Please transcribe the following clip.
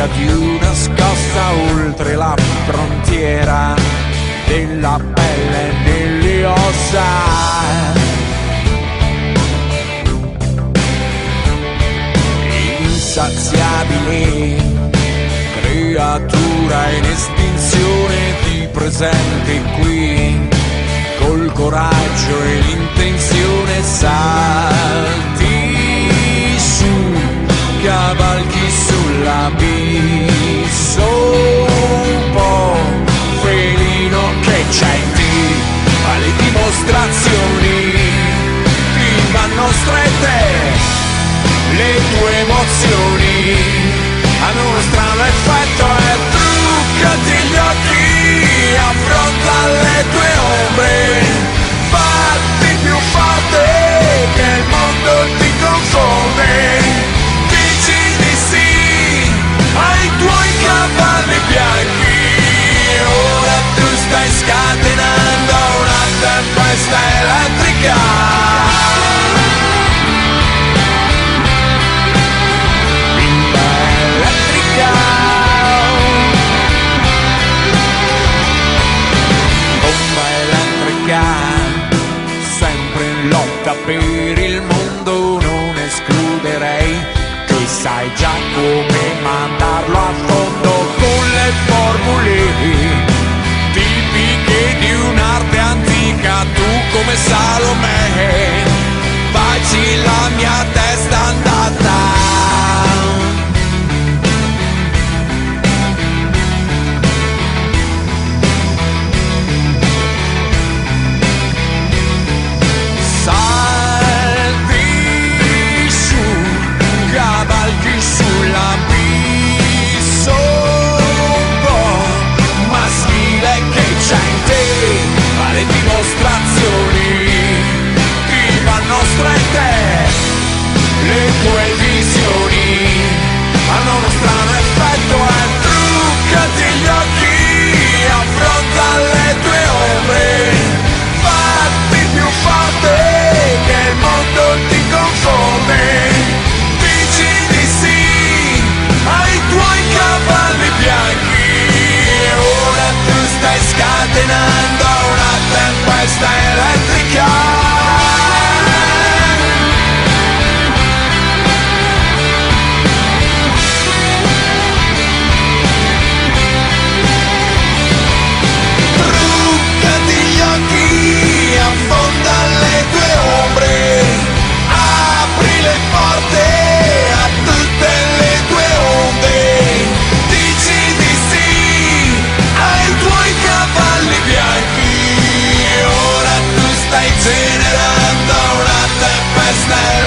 cerca di una scossa oltre la frontiera della pelle nelle ossa. Insaziabile creatura in estinzione ti presente qui col coraggio e l'intenzione strano effetto e truccati gli occhi affronta le tue ombre. Fatti più forte che il mondo ti confonde. Dici di sì ai tuoi cavalli bianchi. Ora tu stai scatenando una tempesta elettrica sai già come mandarlo a fondo Con le formule matter.